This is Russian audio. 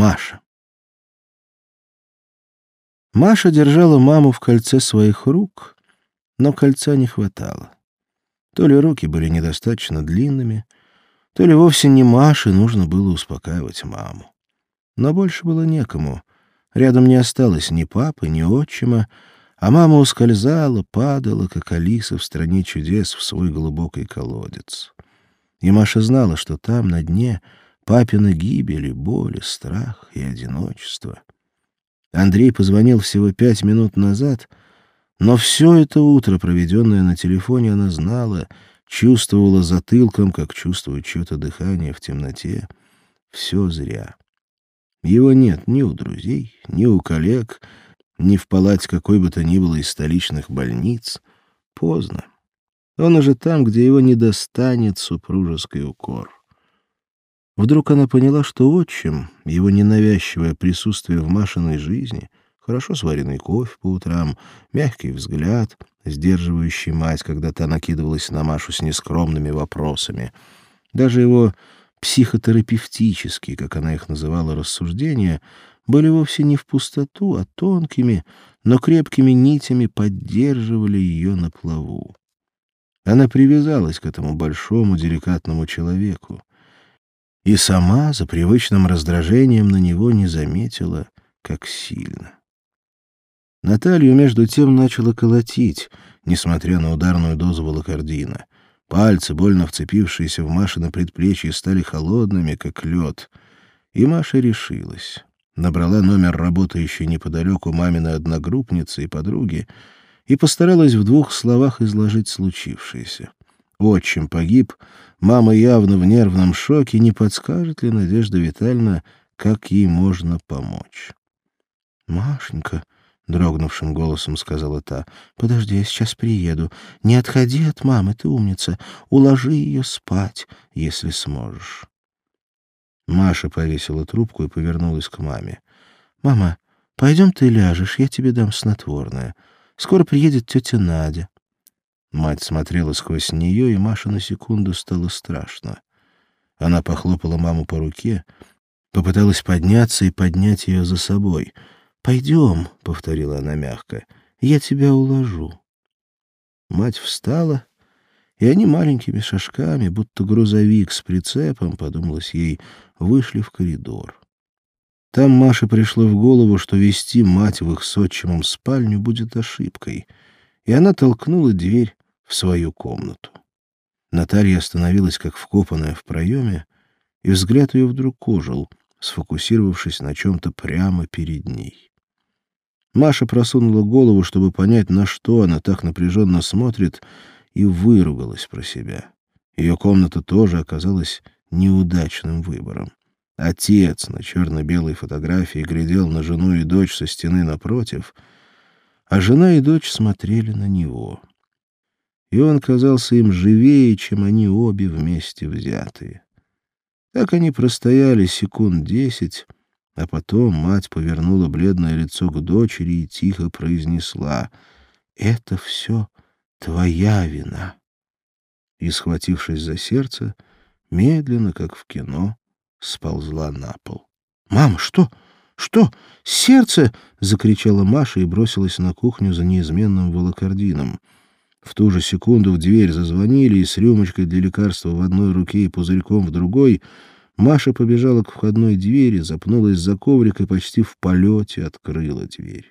Маша. Маша держала маму в кольце своих рук, но кольца не хватало. То ли руки были недостаточно длинными, то ли вовсе не Маше нужно было успокаивать маму. Но больше было некому. Рядом не осталось ни папы, ни отчима, а мама ускользала, падала, как Алиса в «Стране чудес» в свой глубокий колодец. И Маша знала, что там, на дне, папины гибели, боли, страх и одиночество. Андрей позвонил всего пять минут назад, но все это утро, проведенное на телефоне, она знала, чувствовала затылком, как чувствует чье-то дыхание в темноте. Все зря. Его нет ни у друзей, ни у коллег, ни в палате какой бы то ни было из столичных больниц. Поздно. Он уже там, где его не достанет супружеский укор. Вдруг она поняла, что отчим, его ненавязчивое присутствие в Машиной жизни, хорошо сваренный кофе по утрам, мягкий взгляд, сдерживающий мать, когда та накидывалась на Машу с нескромными вопросами, даже его психотерапевтические, как она их называла, рассуждения, были вовсе не в пустоту, а тонкими, но крепкими нитями поддерживали ее на плаву. Она привязалась к этому большому, деликатному человеку и сама за привычным раздражением на него не заметила, как сильно. Наталью, между тем, начала колотить, несмотря на ударную дозу волокордина. Пальцы, больно вцепившиеся в Машины предплечье, стали холодными, как лед. И Маша решилась. Набрала номер работающей неподалеку маминой одногруппницы и подруги и постаралась в двух словах изложить случившееся. Отчим погиб, мама явно в нервном шоке, не подскажет ли Надежда Витальевна, как ей можно помочь? «Машенька», — дрогнувшим голосом сказала та, — «подожди, я сейчас приеду. Не отходи от мамы, ты умница. Уложи ее спать, если сможешь». Маша повесила трубку и повернулась к маме. «Мама, пойдем ты ляжешь, я тебе дам снотворное. Скоро приедет тетя Надя. Мать смотрела сквозь нее, и Маше на секунду стало страшно. Она похлопала маму по руке, попыталась подняться и поднять ее за собой. «Пойдем», — повторила она мягко, — «я тебя уложу». Мать встала, и они маленькими шажками, будто грузовик с прицепом, подумалось ей, вышли в коридор. Там Маше пришло в голову, что вести мать в их с отчимом спальню будет ошибкой, и она толкнула дверь в свою комнату. Наталья остановилась как вкопанная в проеме, и взгляд ее вдруг ожил, сфокусировавшись на чем-то прямо перед ней. Маша просунула голову, чтобы понять, на что она так напряженно смотрит, и выругалась про себя. Ее комната тоже оказалась неудачным выбором. Отец на черно-белой фотографии глядел на жену и дочь со стены напротив, а жена и дочь смотрели на него и он казался им живее, чем они обе вместе взятые. Так они простояли секунд десять, а потом мать повернула бледное лицо к дочери и тихо произнесла «Это все твоя вина». И, схватившись за сердце, медленно, как в кино, сползла на пол. «Мама, что? Что? Сердце?» — закричала Маша и бросилась на кухню за неизменным волокордином. В ту же секунду в дверь зазвонили, и с рюмочкой для лекарства в одной руке и пузырьком в другой Маша побежала к входной двери, запнулась за коврик и почти в полете открыла дверь.